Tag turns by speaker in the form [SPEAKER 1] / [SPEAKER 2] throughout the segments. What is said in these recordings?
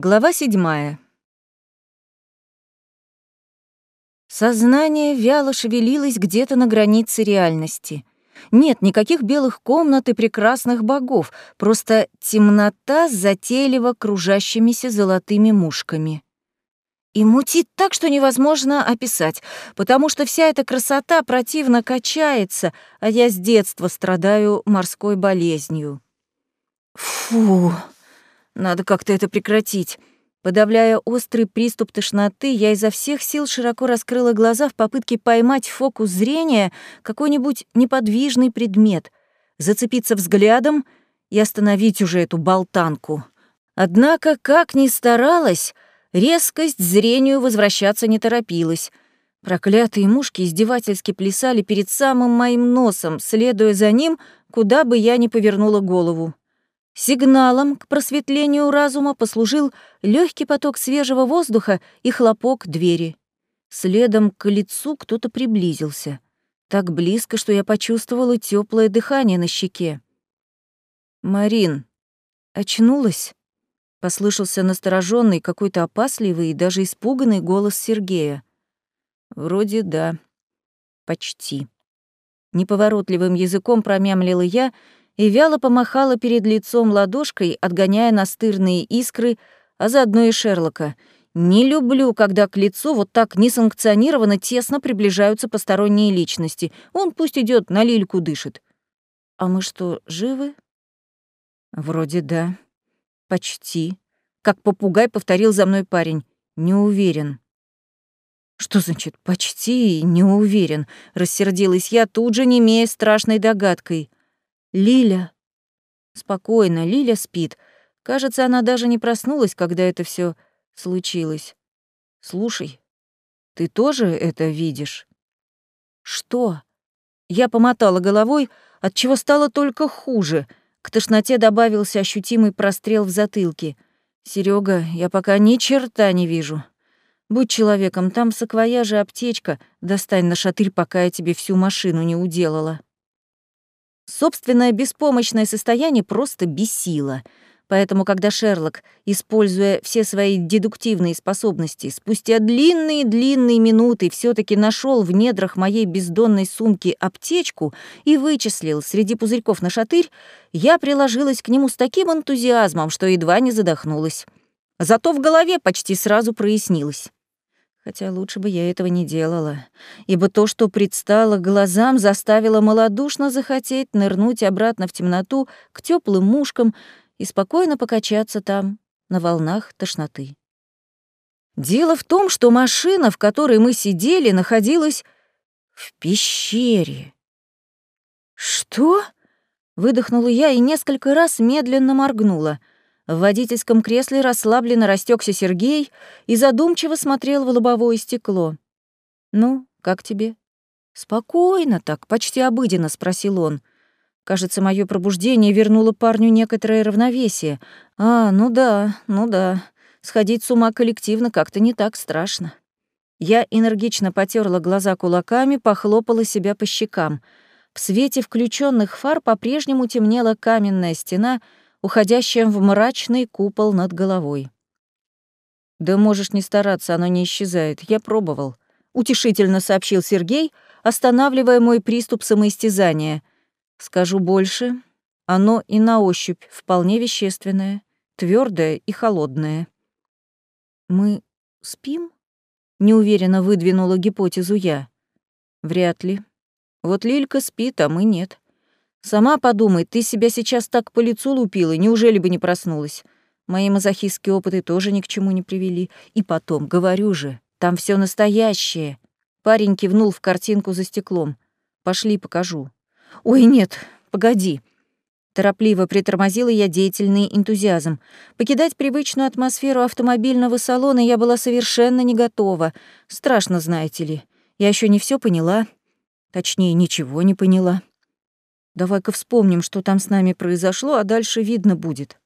[SPEAKER 1] Глава седьмая. Сознание вяло шевелилось где-то на границе реальности. Нет никаких белых комнат и прекрасных богов, просто темнота с затейливо кружащимися золотыми мушками. И мутит так, что невозможно описать, потому что вся эта красота противно качается, а я с детства страдаю морской болезнью. Фу, надо как-то это прекратить. Подавляя острый приступ тошноты, я изо всех сил широко раскрыла глаза в попытке поймать фокус зрения какой-нибудь неподвижный предмет, зацепиться взглядом и остановить уже эту болтанку. Однако, как ни старалась, резкость зрению возвращаться не торопилась. Проклятые мушки издевательски плясали перед самым моим носом, следуя за ним, куда бы я ни повернула голову. Сигналом к просветлению разума послужил легкий поток свежего воздуха и хлопок двери. Следом к лицу кто-то приблизился. Так близко, что я почувствовала теплое дыхание на щеке. «Марин, очнулась?» — послышался настороженный, какой-то опасливый и даже испуганный голос Сергея. «Вроде да. Почти». Неповоротливым языком промямлила я — и вяло помахала перед лицом ладошкой, отгоняя настырные искры, а заодно и Шерлока. Не люблю, когда к лицу вот так несанкционированно тесно приближаются посторонние личности. Он пусть идет на лильку дышит. А мы что, живы? Вроде да. Почти. Как попугай повторил за мной парень. Не уверен. Что значит «почти» и «не уверен»? Рассердилась я, тут же не имея страшной догадкой. Лиля. Спокойно, Лиля спит. Кажется, она даже не проснулась, когда это все случилось. Слушай, ты тоже это видишь? Что? Я помотала головой, от чего стало только хуже. К тошноте добавился ощутимый прострел в затылке. Серега, я пока ни черта не вижу. Будь человеком, там саквояжа аптечка, достань на шатырь, пока я тебе всю машину не уделала. Собственное беспомощное состояние просто бесило. Поэтому, когда Шерлок, используя все свои дедуктивные способности, спустя длинные-длинные минуты все таки нашел в недрах моей бездонной сумки аптечку и вычислил среди пузырьков на шатырь, я приложилась к нему с таким энтузиазмом, что едва не задохнулась. Зато в голове почти сразу прояснилось. Хотя лучше бы я этого не делала, ибо то, что предстало глазам, заставило малодушно захотеть нырнуть обратно в темноту к теплым мушкам и спокойно покачаться там, на волнах тошноты. Дело в том, что машина, в которой мы сидели, находилась в пещере. «Что?» — выдохнула я и несколько раз медленно моргнула — в водительском кресле расслабленно растекся Сергей и задумчиво смотрел в лобовое стекло. «Ну, как тебе?» «Спокойно так, почти обыденно», — спросил он. Кажется, мое пробуждение вернуло парню некоторое равновесие. «А, ну да, ну да. Сходить с ума коллективно как-то не так страшно». Я энергично потерла глаза кулаками, похлопала себя по щекам. В свете включенных фар по-прежнему темнела каменная стена — уходящая в мрачный купол над головой. «Да можешь не стараться, оно не исчезает. Я пробовал», — утешительно сообщил Сергей, останавливая мой приступ самоистязания. «Скажу больше, оно и на ощупь вполне вещественное, твердое и холодное». «Мы спим?» — неуверенно выдвинула гипотезу я. «Вряд ли. Вот Лилька спит, а мы нет. Сама подумай, ты себя сейчас так по лицу лупила, неужели бы не проснулась? Мои мазохистские опыты тоже ни к чему не привели. И потом, говорю же, там все настоящее. Парень кивнул в картинку за стеклом. Пошли, покажу. Ой, нет, погоди. Торопливо притормозила я деятельный энтузиазм. Покидать привычную атмосферу автомобильного салона я была совершенно не готова. Страшно, знаете ли. Я еще не все поняла. Точнее, ничего не поняла. Давай-ка вспомним, что там с нами произошло, а дальше видно будет.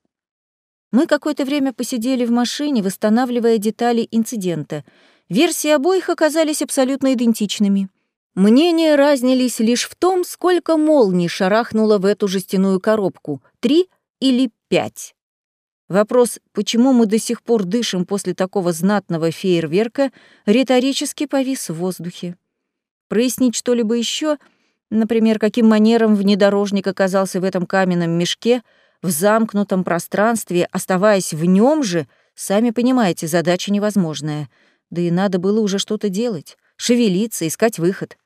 [SPEAKER 1] Мы какое-то время посидели в машине, восстанавливая детали инцидента. Версии обоих оказались абсолютно идентичными. Мнения разнились лишь в том, сколько молний шарахнуло в эту жестяную коробку — три или пять. Вопрос, почему мы до сих пор дышим после такого знатного фейерверка, риторически повис в воздухе. Прояснить что-либо еще, например, каким манером внедорожник оказался в этом каменном мешке, в замкнутом пространстве, оставаясь в нем же, сами понимаете, задача невозможная. Да и надо было уже что-то делать, шевелиться, искать выход.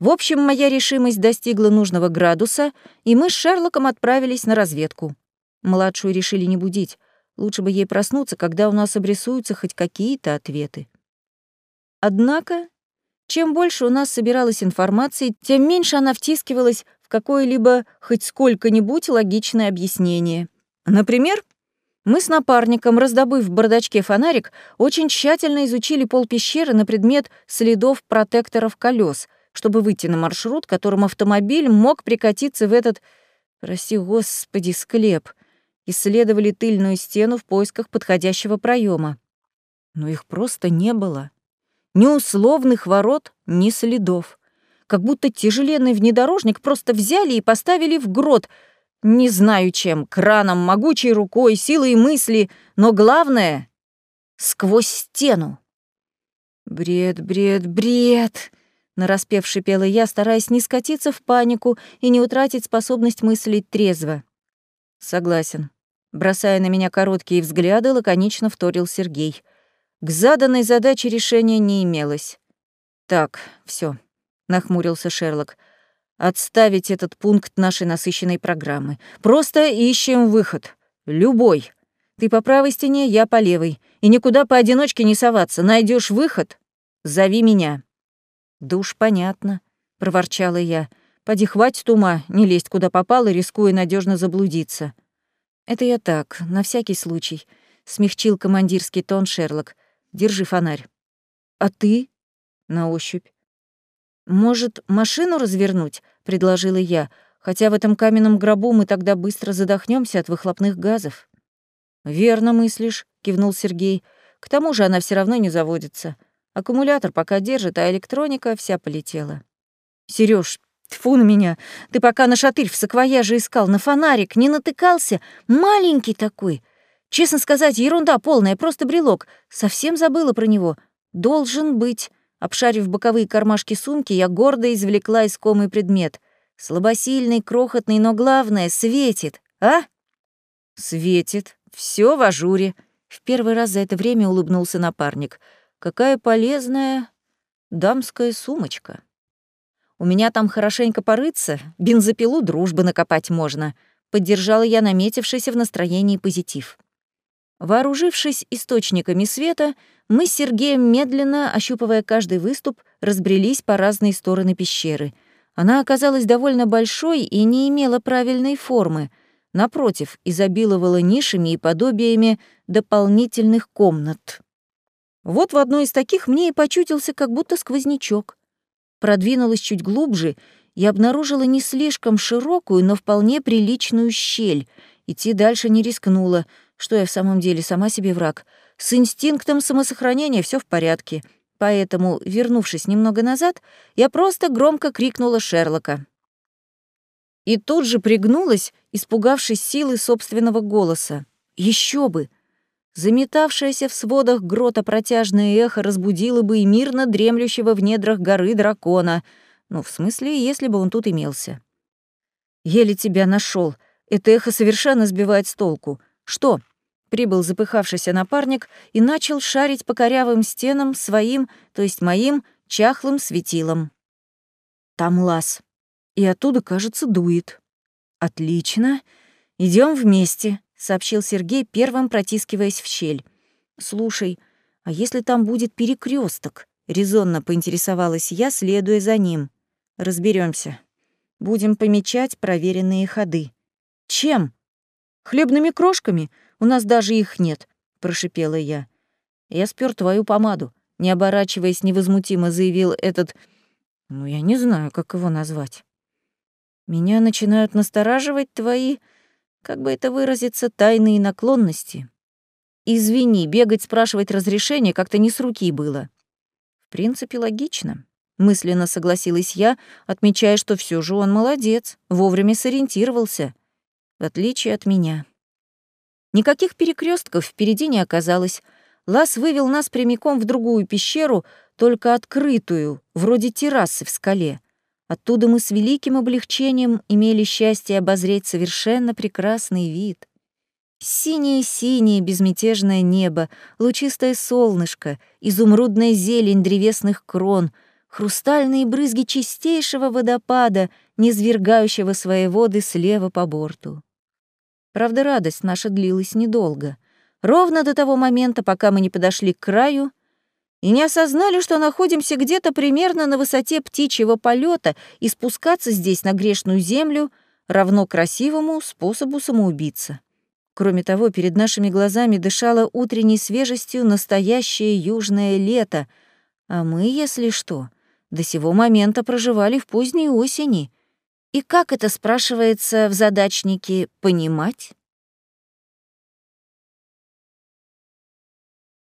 [SPEAKER 1] В общем, моя решимость достигла нужного градуса, и мы с Шерлоком отправились на разведку. Младшую решили не будить. Лучше бы ей проснуться, когда у нас обрисуются хоть какие-то ответы. Однако, чем больше у нас собиралось информации, тем меньше она втискивалась в какое-либо хоть сколько-нибудь логичное объяснение. Например, мы с напарником, раздобыв в бардачке фонарик, очень тщательно изучили пол пещеры на предмет следов протекторов колес, чтобы выйти на маршрут, которым автомобиль мог прикатиться в этот, прости господи, склеп — исследовали тыльную стену в поисках подходящего проема. Но их просто не было. Ни условных ворот, ни следов. Как будто тяжеленный внедорожник просто взяли и поставили в грот, не знаю чем, краном, могучей рукой, силой мысли, но главное — сквозь стену. «Бред, бред, бред!» — нараспев шипела я, стараясь не скатиться в панику и не утратить способность мыслить трезво. «Согласен. Бросая на меня короткие взгляды, лаконично вторил Сергей. К заданной задаче решения не имелось. «Так, все, нахмурился Шерлок. «Отставить этот пункт нашей насыщенной программы. Просто ищем выход. Любой. Ты по правой стене, я по левой. И никуда поодиночке не соваться. Найдешь выход — зови меня». «Да уж понятно», — проворчала я. «Поди хватит ума, не лезть куда попало, рискуя надежно заблудиться». «Это я так, на всякий случай», — смягчил командирский тон Шерлок. «Держи фонарь». «А ты?» — на ощупь. «Может, машину развернуть?» — предложила я, хотя в этом каменном гробу мы тогда быстро задохнемся от выхлопных газов. «Верно мыслишь», — кивнул Сергей. «К тому же она все равно не заводится. Аккумулятор пока держит, а электроника вся полетела». Сереж, Тьфу на меня. Ты пока на шатырь в саквояже искал, на фонарик не натыкался. Маленький такой. Честно сказать, ерунда полная, просто брелок. Совсем забыла про него. Должен быть. Обшарив боковые кармашки сумки, я гордо извлекла искомый предмет. Слабосильный, крохотный, но главное — светит. А? Светит. Все в ажуре. В первый раз за это время улыбнулся напарник. Какая полезная дамская сумочка. У меня там хорошенько порыться, бензопилу дружбы накопать можно», — поддержала я наметившийся в настроении позитив. Вооружившись источниками света, мы с Сергеем, медленно, ощупывая каждый выступ, разбрелись по разные стороны пещеры. Она оказалась довольно большой и не имела правильной формы. Напротив, изобиловала нишами и подобиями дополнительных комнат. Вот в одной из таких мне и почутился как будто сквознячок продвинулась чуть глубже и обнаружила не слишком широкую, но вполне приличную щель. Идти дальше не рискнула, что я в самом деле сама себе враг. С инстинктом самосохранения все в порядке. Поэтому, вернувшись немного назад, я просто громко крикнула Шерлока. И тут же пригнулась, испугавшись силы собственного голоса. Еще бы! Заметавшееся в сводах грота протяжное эхо разбудило бы и мирно дремлющего в недрах горы дракона. Ну, в смысле, если бы он тут имелся. «Еле тебя нашел. Это эхо совершенно сбивает с толку. Что?» Прибыл запыхавшийся напарник и начал шарить по корявым стенам своим, то есть моим, чахлым светилом. Там лаз. И оттуда, кажется, дует. Отлично. Идем вместе сообщил Сергей, первым протискиваясь в щель. Слушай, а если там будет перекресток? резонно поинтересовалась я, следуя за ним. Разберемся. Будем помечать проверенные ходы. Чем? Хлебными крошками? У нас даже их нет, прошипела я. Я спер твою помаду, не оборачиваясь невозмутимо заявил этот ну я не знаю, как его назвать. Меня начинают настораживать твои как бы это выразиться, тайные наклонности. Извини, бегать спрашивать разрешение как-то не с руки было. В принципе, логично. Мысленно согласилась я, отмечая, что все же он молодец, вовремя сориентировался, в отличие от меня. Никаких перекрестков впереди не оказалось. Лас вывел нас прямиком в другую пещеру, только открытую, вроде террасы в скале. Оттуда мы с великим облегчением имели счастье обозреть совершенно прекрасный вид. Синее-синее безмятежное небо, лучистое солнышко, изумрудная зелень древесных крон, хрустальные брызги чистейшего водопада, низвергающего свои воды слева по борту. Правда, радость наша длилась недолго. Ровно до того момента, пока мы не подошли к краю и не осознали, что находимся где-то примерно на высоте птичьего полета и спускаться здесь на грешную землю равно красивому способу самоубийца. Кроме того, перед нашими глазами дышало утренней свежестью настоящее южное лето, а мы, если что, до сего момента проживали в поздней осени. И как это, спрашивается в задачнике, понимать?